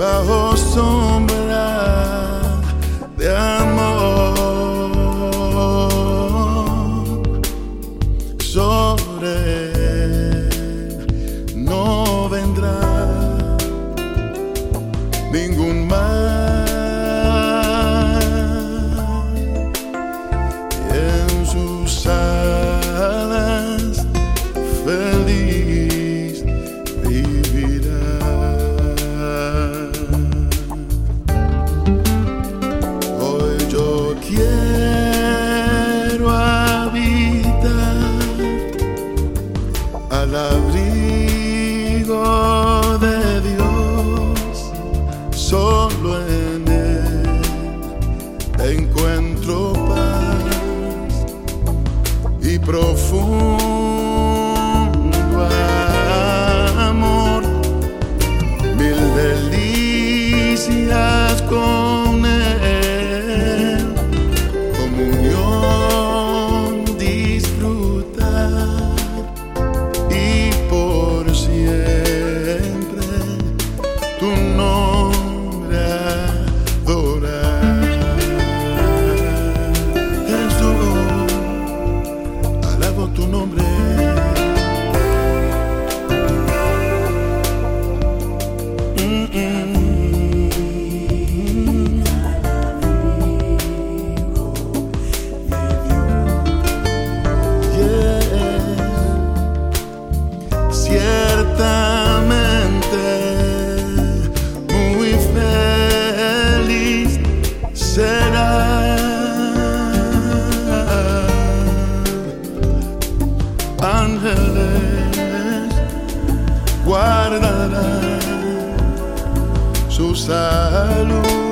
bajo sombra de amor. Sobre él no vendrá ningún mal en Él encuentro paz y profundo amor, mil delicias con Él, comunión disfrutar y por siempre tu nombre Ángeles guardarán su salud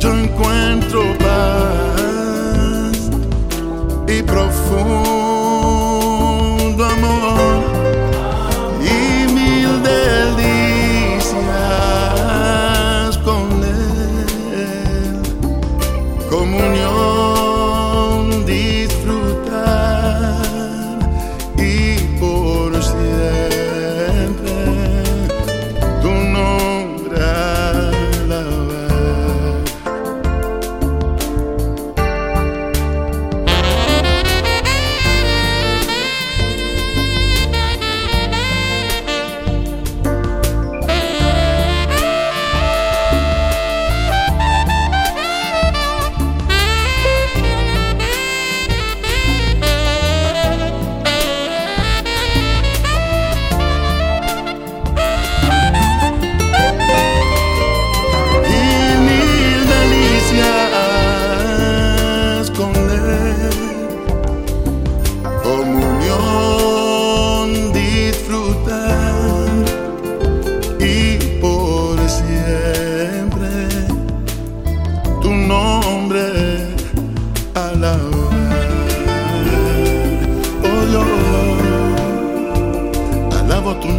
yo encuentro paz y profundo amor y mil delicias con él. Comunión disfrutar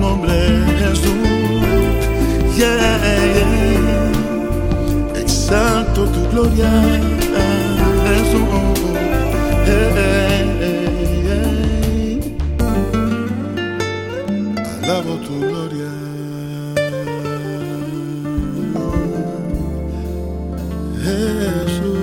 nombre Jesús. Yeah, yeah. Exalto tu gloria, Jesús. Yeah, Alabo tu gloria. Jesús.